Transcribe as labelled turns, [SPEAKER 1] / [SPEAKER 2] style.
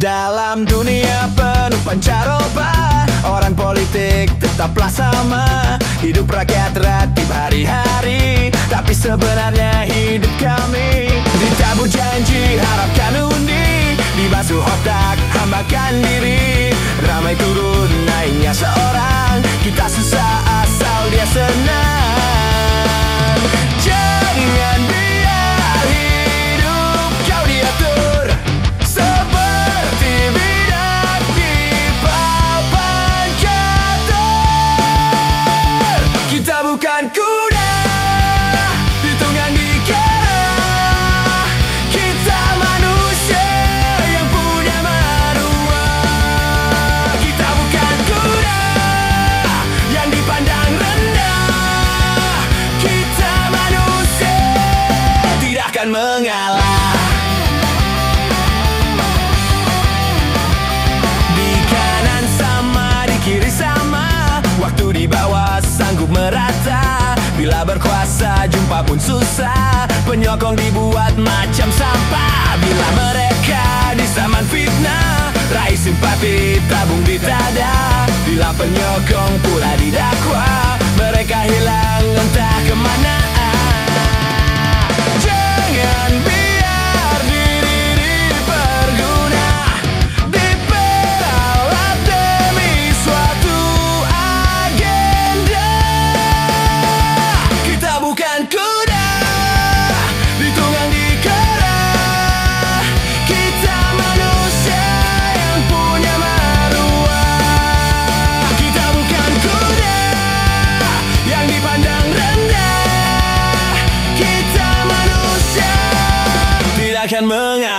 [SPEAKER 1] Dalam dunia penuh pancaroba Orang politik tetaplah sama. Hidup rakyat ratib hari-hari Tapi sebenarnya hidup kami. Ditabur janji harapkan undi Dibasuh otak hambakan diri. Ramai turun akan mengalah. Di kanan sama, di kiri sama Waktu di bawah sanggup merata. Bila berkuasa jumpa pun susah. Penyokong dibuat macam sampah. Bila mereka di zaman fitnah Raih simpati tabung di dada. Bila penyokong pula didakwa akan mengalir